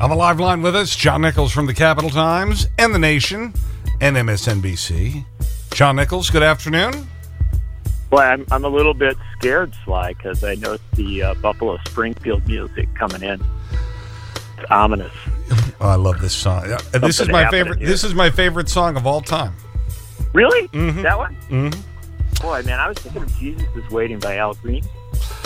On the live line with us, John Nichols from the Capital Times and The Nation and MSNBC. John Nichols, good afternoon. Well, I'm, I'm a little bit scared, Sly, because I noticed the uh, Buffalo Springfield music coming in. It's ominous. Oh, I love this song. Uh, This is my favorite. here. This is my favorite song of all time. Really? Mhm. That one? Mm-hmm. Boy, man, I was thinking of Jesus is Waiting by Al Green.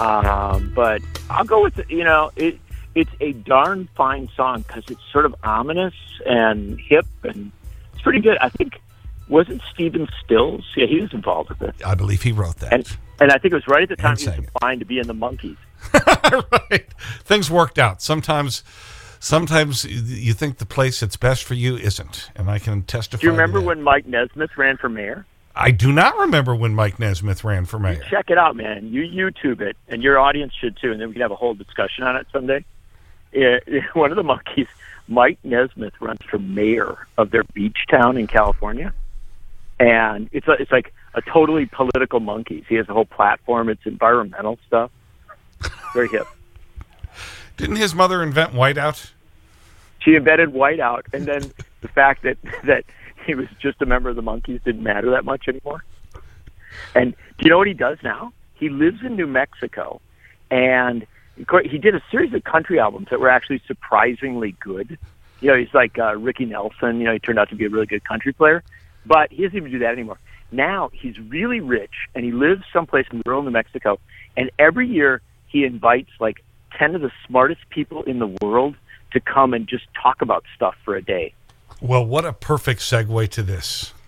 Um, but I'll go with, you know, it, it's a darn fine song because it's sort of ominous and hip, and it's pretty good. I think, wasn't Stephen Stills? Yeah, he was involved with it. I believe he wrote that. And, and I think it was right at the time he was applying to be in the Monkees. right. Things worked out. Sometimes, sometimes you think the place that's best for you isn't, and I can testify. Do you remember when Mike Nesmith ran for mayor? I do not remember when Mike Nesmith ran for mayor. Check it out, man. You YouTube it, and your audience should too, and then we can have a whole discussion on it someday. Yeah, one of the Monkees, Mike Nesmith, runs for mayor of their beach town in California, and it's a, it's like a totally political monkeys. He has a whole platform. It's environmental stuff. Very hip. Didn't his mother invent whiteout? She invented whiteout, and then the fact that that he was just a member of the Monkees didn't matter that much anymore. And do you know what he does now? He lives in New Mexico, and he did a series of country albums that were actually surprisingly good. You know, he's like uh, Ricky Nelson. You know, he turned out to be a really good country player, but he doesn't even do that anymore. Now he's really rich, and he lives someplace in rural New Mexico. And every year he invites like ten of the smartest people in the world to come and just talk about stuff for a day. Well, what a perfect segue to this.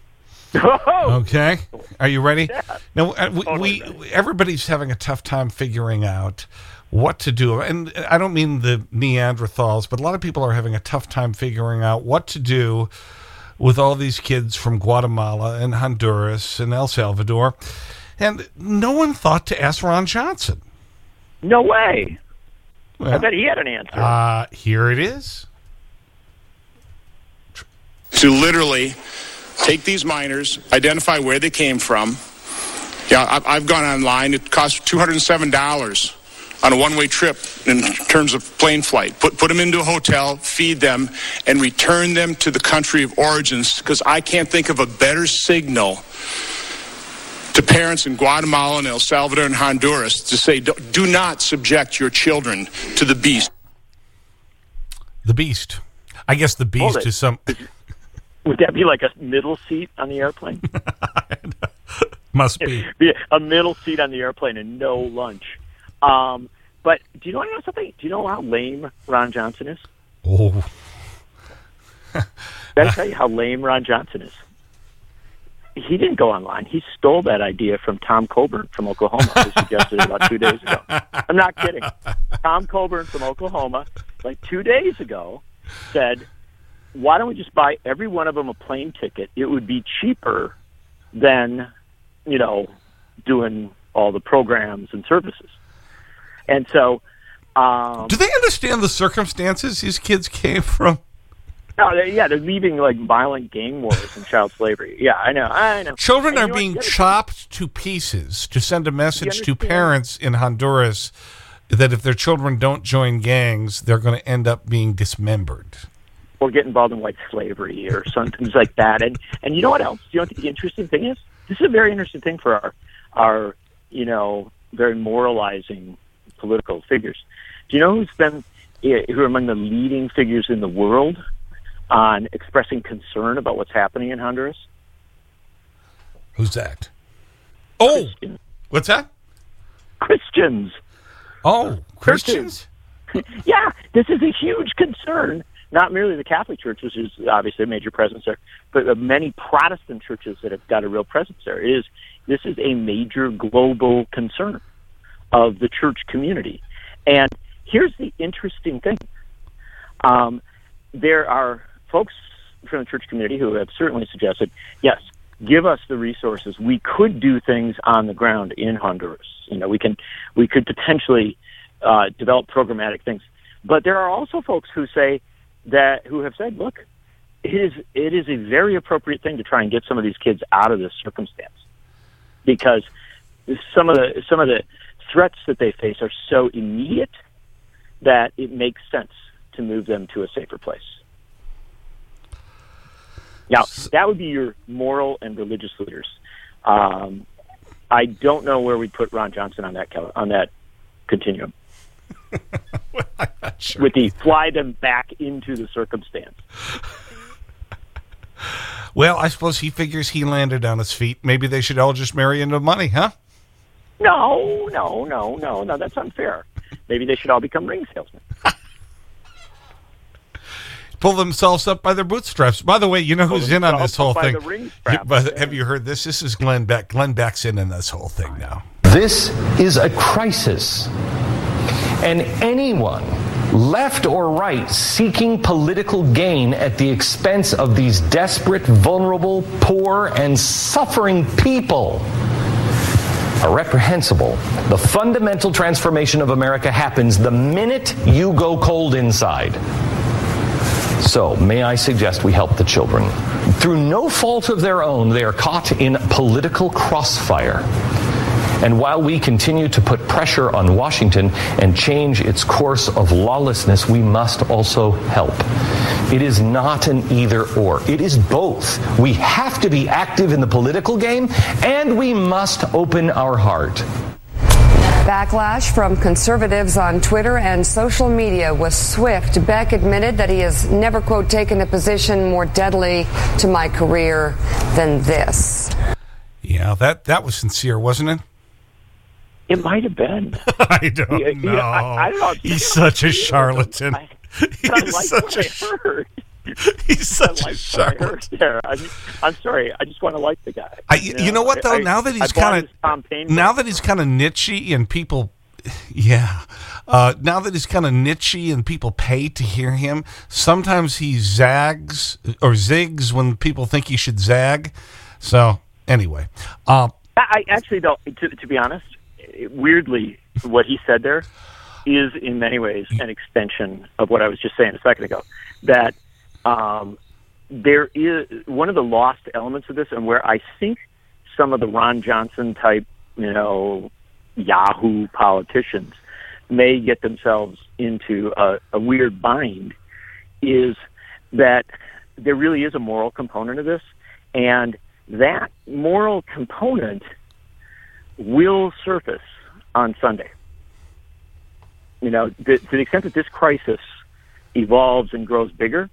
Okay. Are you ready? Yeah. Now, uh, we, Totally we, everybody's having a tough time figuring out what to do. And I don't mean the Neanderthals, but a lot of people are having a tough time figuring out what to do with all these kids from Guatemala and Honduras and El Salvador. And no one thought to ask Ron Johnson. no way! I bet he had an answer. uh, here it is. to literally take these minors, identify where they came from. Yeah, I've gone online. It costs $207 on a one-way trip in terms of plane flight. Put put them into a hotel, feed them, and return them to the country of origins. Because I can't think of a better signal to parents in Guatemala and El Salvador and Honduras to say, do, do not subject your children to the beast. The Beast. I guess the Beast it. is some. Would that be like a middle seat on the airplane? Must be. be a middle seat on the airplane and no lunch. Um, but do you know, you know something? Do you know how lame Ron Johnson is? Oh, Did I tell you how lame Ron Johnson is? He didn't go online. He stole that idea from Tom Coburn from Oklahoma, who suggested it about two days ago. I'm not kidding. Tom Coburn from Oklahoma, like two days ago, said, "Why don't we just buy every one of them a plane ticket? It would be cheaper than, you know, doing all the programs and services." And so, um, do they understand the circumstances these kids came from? no, they, yeah, they're leaving like violent gang wars and child slavery. Yeah, I know, I know. Children And are being chopped to pieces to send a message to parents in Honduras that if their children don't join gangs, they're going to end up being dismembered. or get involved in white slavery or something like that. And and you know what else? You know what the interesting thing is? This is a very interesting thing for our our you know very moralizing political figures. Do you know who's been eh, who are among the leading figures in the world on expressing concern about what's happening in Honduras? Who's that? Oh, Christians. what's that? Christians. Oh, Christians? yeah, this is a huge concern. Not merely the Catholic Church, which is obviously a major presence there, but the many Protestant churches that have got a real presence there. It is this is a major global concern of the church community. And here's the interesting thing: um, there are folks from the church community who have certainly suggested, yes, give us the resources. We could do things on the ground in Honduras. You know, we can we could potentially uh, develop programmatic things. But there are also folks who say that who have said, look, it is it is a very appropriate thing to try and get some of these kids out of this circumstance because some of the some of the threats that they face are so immediate that it makes sense to move them to a safer place. Now, that would be your moral and religious leaders. Um, I don't know where we put Ron Johnson on that on that continuum. sure. With the fly them back into the circumstance. Well, I suppose he figures he landed on his feet. Maybe they should all just marry into money, huh? No, no, no, no, no. That's unfair. Maybe they should all become ring salesmen. Pull themselves up by their bootstraps. By the way, you know Pull who's in on this whole thing? up the But have you heard this? This is Glenn Beck. Glenn Beck's in on this whole thing now. This is a crisis. And anyone, left or right, seeking political gain at the expense of these desperate, vulnerable, poor, and suffering people are reprehensible. The fundamental transformation of America happens the minute you go cold inside. So, may I suggest we help the children? Through no fault of their own, they are caught in political crossfire. And while we continue to put pressure on Washington and change its course of lawlessness, we must also help. It is not an either or, it is both. We have to be active in the political game, and we must open our heart. Backlash from conservatives on Twitter and social media was swift. Beck admitted that he has never, quote, taken a position more deadly to my career than this. Yeah, that, that was sincere, wasn't it? It might have been. I don't Yeah, know. I- I don't. He's such a charlatan. I- He's like such a heard. he's such a like charlatan. there. I'm, I'm sorry. I just want to like the guy. I, you, know, what though? I- now that he's kind his Tom Paine of now that he's kind of nichey and people, yeah. Uh, now that he's kind of nichey and people pay to hear him, sometimes he zags or zigs when people think he should zag. So anyway, uh, I I actually don't. To, to be honest, weirdly, what he said there is in many ways an extension of what I was just saying a second ago. That um, there is one of the lost elements of this, and where I think some of the Ron Johnson type, you know, Yahoo politicians may get themselves into a, a weird bind, is that there really is a moral component of this, and that moral component will surface on Sunday. You know, the, to the extent that this crisis evolves and grows bigger,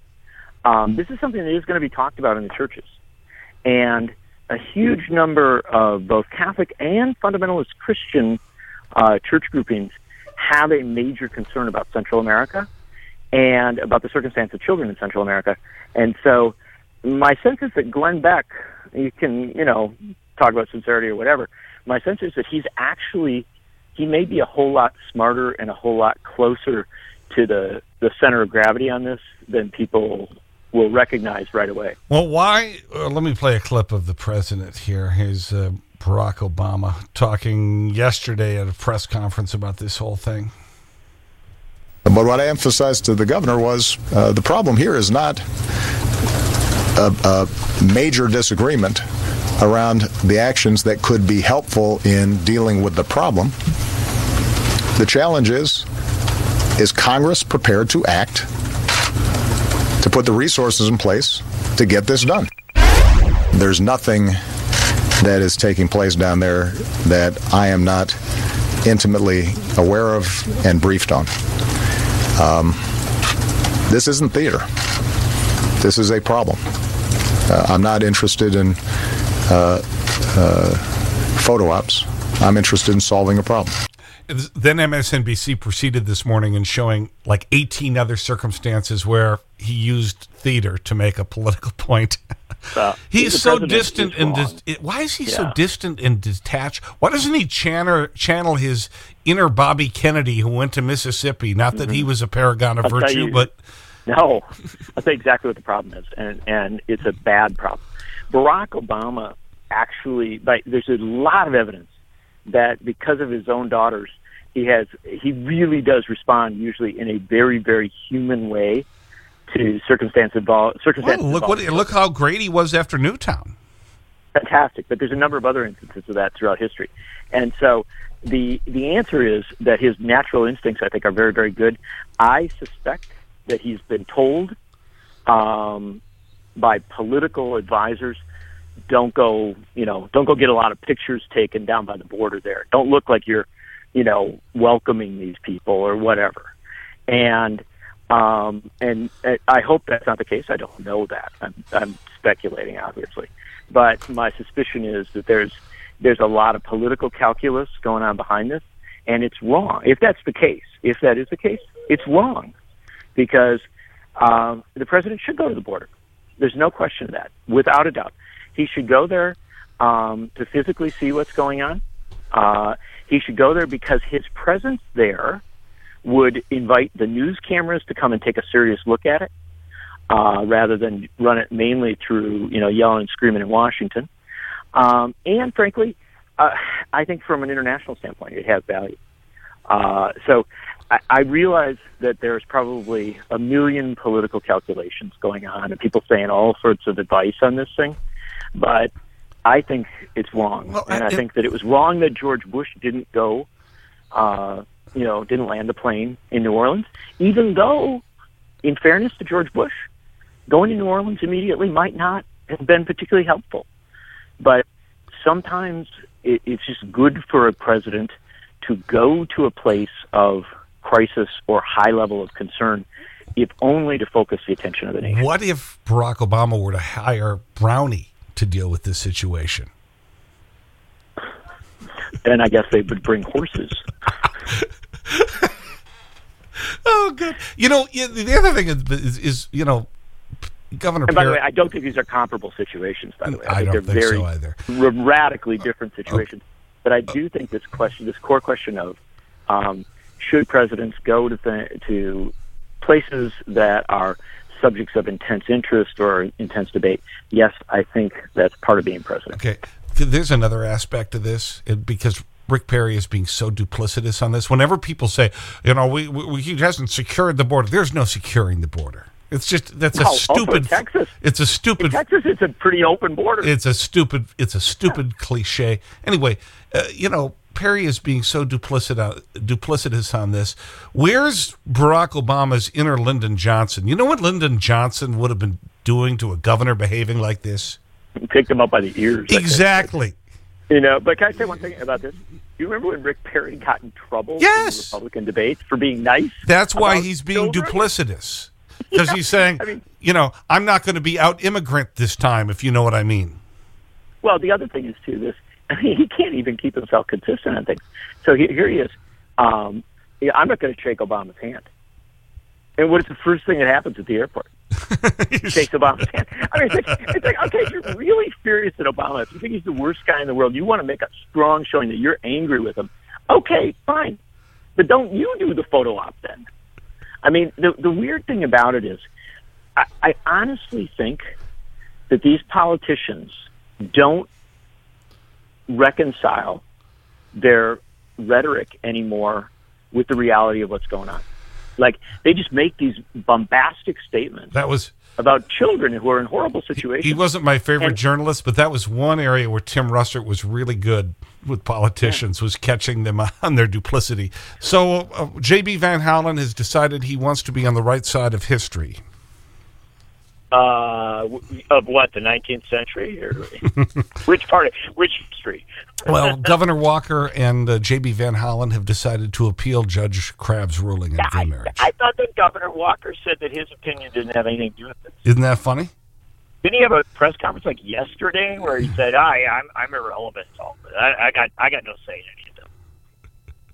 um, this is something that is going to be talked about in the churches. And a huge number of both Catholic and fundamentalist Christian uh, church groupings have a major concern about Central America and about the circumstance of children in Central America. And so my sense is that Glenn Beck, you can, you know, talk about sincerity or whatever. My sense is that he's actually, he may be a whole lot smarter and a whole lot closer to the, the center of gravity on this than people will recognize right away. well, why? Uh, let me play a clip of the president here. Here's uh, Barack Obama talking yesterday at a press conference about this whole thing. But what I emphasized to the governor was uh, the problem here is not a, a major disagreement around the actions that could be helpful in dealing with the problem. The challenge is is Congress prepared to act to put the resources in place to get this done? There's nothing that is taking place down there that I am not intimately aware of and briefed on. Um, this isn't theater. This is a problem. Uh, I'm not interested in photo ops. I'm interested in solving a problem. Then MSNBC proceeded this morning in showing like 18 other circumstances where he used theater to make a political point. Uh, He's the so distant is and dis why is he so distant and detached? Why doesn't he channel channel his inner Bobby Kennedy who went to Mississippi? Not that he was a paragon of Mm-hmm. I'll virtue, you- but No, I'll tell exactly what the problem is, and and it's a bad problem. Barack Obama actually, like, there's a lot of evidence that because of his own daughters, he has he really does respond usually in a very very human way to circumstance involved well, circumstances. look what look how great he was after Newtown. fantastic, but there's a number of other instances of that throughout history. And so the the answer is that his natural instincts, I think, are very very good. I suspect that he's been told um, by political advisors don't go, you know, don't go get a lot of pictures taken down by the border there. Don't look like you're, you know, welcoming these people or whatever. And um, and I hope that's not the case. I don't know that. I'm, I'm speculating, obviously, but my suspicion is that there's there's a lot of political calculus going on behind this, and it's wrong. If that's the case, if that is the case, it's wrong, because um, the president should go to the border. There's no question of that, without a doubt. He should go there um, to physically see what's going on. Uh, he should go there because his presence there would invite the news cameras to come and take a serious look at it, uh, rather than run it mainly through you know yelling and screaming in Washington. Um, and frankly, uh, I think from an international standpoint, it has value. Uh, so I, I realize that there's probably a million political calculations going on and people saying all sorts of advice on this thing, but I think it's wrong. Well, and I it- think that it was wrong that George Bush didn't go, uh, you know, didn't land the plane in New Orleans, even though, in fairness to George Bush, going to New Orleans immediately might not have been particularly helpful. But sometimes it, it's just good for a president to go to a place of crisis or high level of concern, if only to focus the attention of the nation. What if Barack Obama were to hire Brownie to deal with this situation? Then I guess they would bring horses. Oh, good. You know, the other thing is, is, is you know, Governor And by the way, I don't think these are comparable situations. By the way, I think don't they're think very so either. radically different situations. But I do think this question, this core question of um, should presidents go to th- to places that are subjects of intense interest or intense debate? Yes, I think that's part of being president. Okay. There's another aspect to this because Rick Perry is being so duplicitous on this. Whenever people say, you know, we, we, he hasn't secured the border, there's no securing the border. It's just, that's a Well, in stupid, Texas. it's a In stupid, Texas, it's a pretty open border. it's a stupid, it's a stupid cliche. Anyway, uh, you know, Perry is being so uh, duplicitous on this. Where's Barack Obama's inner Lyndon Johnson? You know what Lyndon Johnson would have been doing to a governor behaving like this? Pick them up by the ears. Exactly. You know, but can I say one thing about this? Do you remember when Rick Perry got in trouble Yes. in the Republican debates for being nice? That's why he's being children? duplicitous. Because he's saying, I mean- you know, I'm not going to be out immigrant this time, if you know what I mean. Well, the other thing is too this. He can't even keep himself consistent on things. So he, here he is. Um, yeah, I'm not going to shake Obama's hand. And what is the first thing that happens at the airport? Shakes Obama's hand. I mean, it's like, it's like, okay, if you're really furious at Obama, if you think he's the worst guy in the world, you want to make a strong showing that you're angry with him. Okay, fine, but don't you do the photo op then? I mean, the the weird thing about it is, I, I honestly think that these politicians don't reconcile their rhetoric anymore with the reality of what's going on. Like they just make these bombastic statements That was, about children who are in horrible situations. he wasn't my favorite And- journalist, but that was one area where Tim Russert was really good with politicians, was catching them on their duplicity. So uh, J.B. Van Hollen has decided he wants to be on the right side of history. Uh, of what the 19th century or which part of which history? Well, Governor Walker and uh, J.B. Van Hollen have decided to appeal Judge Crabb's ruling on gay I, marriage. I thought that Governor Walker said that his opinion didn't have anything to do with it. Isn't that funny? Didn't he have a press conference like yesterday where he said, "I, I'm, I'm irrelevant to all this. I, I got, I got no say in any of this."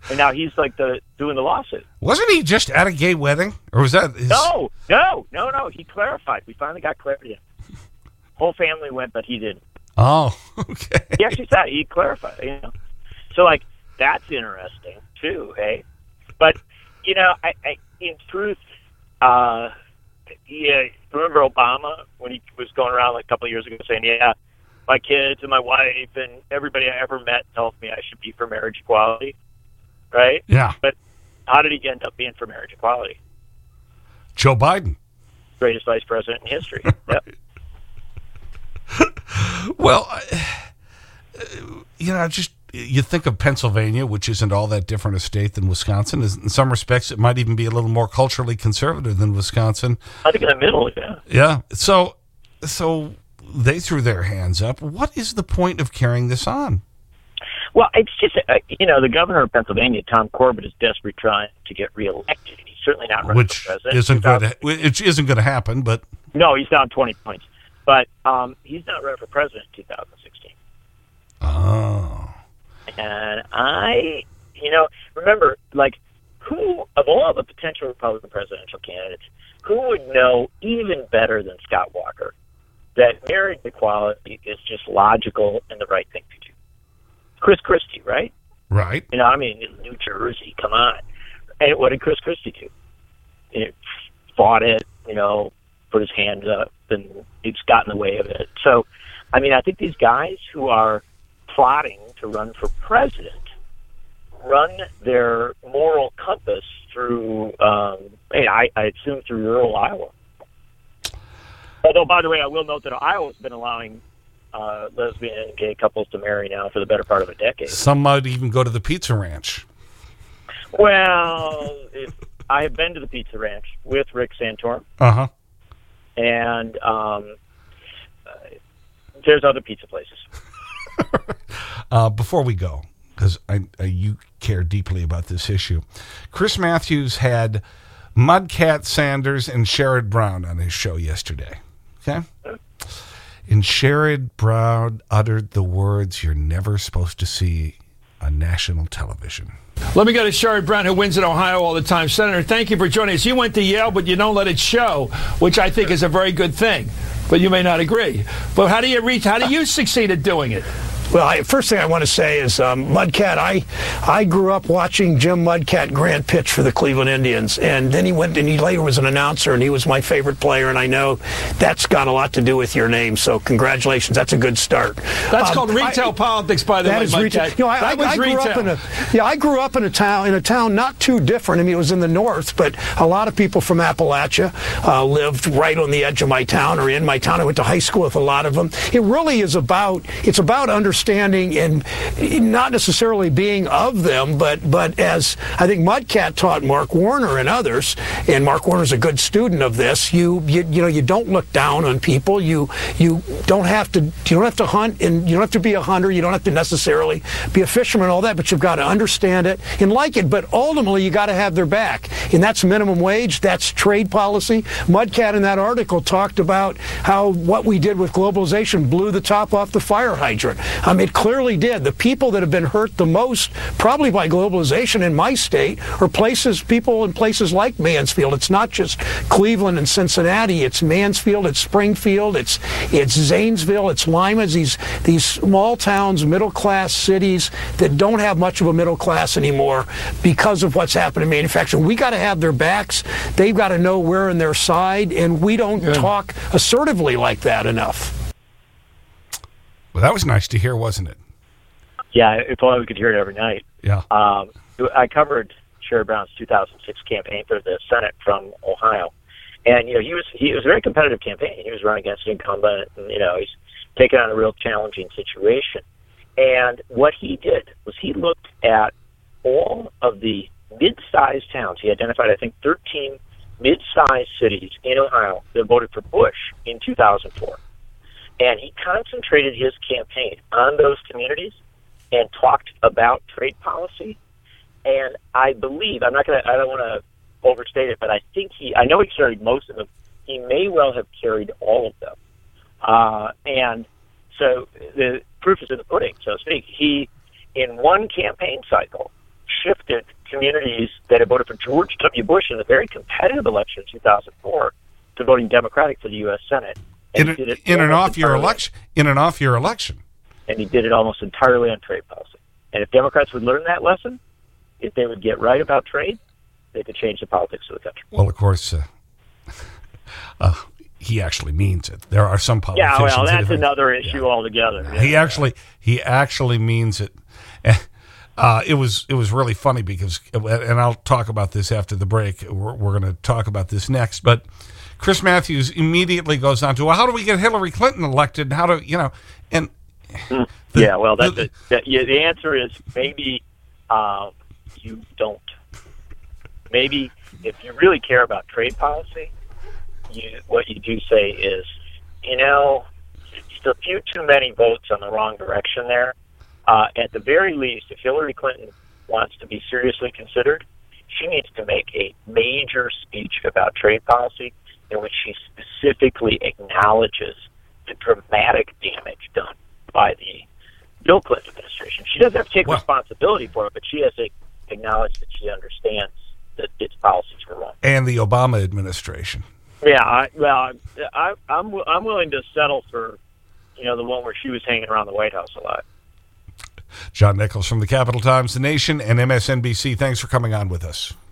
And now he's like the doing the lawsuit. Wasn't he just at a gay wedding? Or was that his... No, no, no, no. He clarified. We finally got clarity. Whole family went, but he didn't. Oh, okay. He actually said he clarified. You know, so like that's interesting too, hey. But you know, I, I in truth, uh, yeah. Remember Obama when he was going around like a couple of years ago saying, "Yeah, my kids and my wife and everybody I ever met tells me I should be for marriage equality." Right? Yeah. But how did he end up being for marriage equality? Joe Biden. Greatest vice president in history. Yep. Well, you know, just you think of Pennsylvania, which isn't all that different a state than Wisconsin. In some respects, it might even be a little more culturally conservative than Wisconsin. I think in the middle, yeah. Yeah. So, so they threw their hands up. What is the point of carrying this on? Well, it's just, uh, you know, the governor of Pennsylvania, Tom Corbett, is desperately trying to get reelected. He's certainly not running which for president. Isn't going to, which isn't going to happen, but. No, he's down 20 points. But um, he's not running for president in 2016. Oh. And I, you know, remember, like, who, of all the potential Republican presidential candidates, who would know even better than Scott Walker that marriage equality is just logical and the right thing? Chris Christie, right? Right. You know, I mean, New Jersey, come on. And what did Chris Christie do? He fought it, you know, put his hands up, and it's got in the way of it. So, I mean, I think these guys who are plotting to run for president run their moral compass through, um, hey, I, I assume through rural Iowa. Although, by the way, I will note that Iowa's been allowing uh, lesbian and gay couples to marry now for the better part of a decade. Some might even go to the pizza ranch. Well, if, I have been to the pizza ranch with Rick Santorum. Uh huh. And um, there's other pizza places. uh, before we go, because I, I, you care deeply about this issue, Chris Matthews had Mudcat Saunders and Sherrod Brown on his show yesterday. Okay? And Sherrod Brown uttered the words you're never supposed to see on national television. Let me go to Sherrod Brown, who wins in Ohio all the time. Senator, thank you for joining us. You went to Yale, but you don't let it show, which I think is a very good thing. But you may not agree. But how do you reach? How do you succeed at doing it? Well, I, first thing I want to say is um, Mudcat. I I grew up watching Jim Mudcat Grant pitch for the Cleveland Indians, and then he went and he later was an announcer, and he was my favorite player. And I know that's got a lot to do with your name. So congratulations, that's a good start. That's um, called retail I, politics, by the that way. Is retail. You know, I, I, I grew retail. up in a yeah, I grew up in a town in a town not too different. I mean, it was in the north, but a lot of people from Appalachia uh, lived right on the edge of my town or in my town. I went to high school with a lot of them. It really is about it's about understanding understanding and not necessarily being of them, but but as I think Mudcat taught Mark Warner and others, and Mark Warner's a good student of this. You you, you know you don't look down on people. You you don't have to you don't have to hunt and you don't have to be a hunter. You don't have to necessarily be a fisherman, all that, but you've got to understand it and like it. But ultimately, you got to have their back, and that's minimum wage. That's trade policy. Mudcat in that article talked about how what we did with globalization blew the top off the fire hydrant. Um, it clearly did. The people that have been hurt the most, probably by globalization in my state, are places, people in places like Mansfield. It's not just Cleveland and Cincinnati. It's Mansfield. It's Springfield. It's it's Zanesville. It's Lima. These these small towns, middle class cities that don't have much of a middle class anymore because of what's happened in manufacturing. We got to have their backs. They've got to know we're on their side, and we don't talk assertively like that enough. Well, that was nice to hear, wasn't it? Yeah, if only we could hear it every night. Yeah. Um, I covered Sherrod Brown's 2006 campaign for the Senate from Ohio, and you know he was he was a very competitive campaign. He was running against an incumbent, and you know he's taking on a real challenging situation. And what he did was he looked at all of the mid-sized towns. He identified, I think, 13 mid-sized cities in Ohio that voted for Bush in 2004. And he concentrated his campaign on those communities and talked about trade policy. And I believe, I'm not going to, I don't want to overstate it, but I think he, I know he carried most of them. He may well have carried all of them. Uh, and so the proof is in the pudding, so to speak. He, in one campaign cycle, shifted communities that had voted for George W. Bush in a very competitive election in 2004 to voting Democratic for the U.S. Senate in, a, in an off year election. In an off year election. And he did it almost entirely on trade policy. And if Democrats would learn that lesson, if they would get right about trade, they could change the politics of the country. Well, of course, uh, uh, he actually means it. There are some politicians. Yeah, well, that's that another issue yeah. altogether. Yeah. He actually he actually means it. Uh, it was it was really funny because, and I'll talk about this after the break. We're, we're going to talk about this next, but Chris Matthews immediately goes on to, well, how do we get Hillary Clinton elected? How do, you know, and The, yeah, well, that, the, that, yeah, the answer is maybe uh, you don't. Maybe if you really care about trade policy, you, what you do say is, you know, just a few too many votes on the wrong direction there. Uh, at the very least, if Hillary Clinton wants to be seriously considered, she needs to make a major speech about trade policy in which she specifically acknowledges the dramatic damage done by the Bill Clinton administration. She doesn't have to take well, responsibility for it, but she has to acknowledge that she understands that its policies were wrong. And the Obama administration. Yeah, I, well, I, I'm I'm willing to settle for, you know, the one where she was hanging around the White House a lot. John Nichols from the Capital Times, The Nation, and MSNBC. Thanks for coming on with us.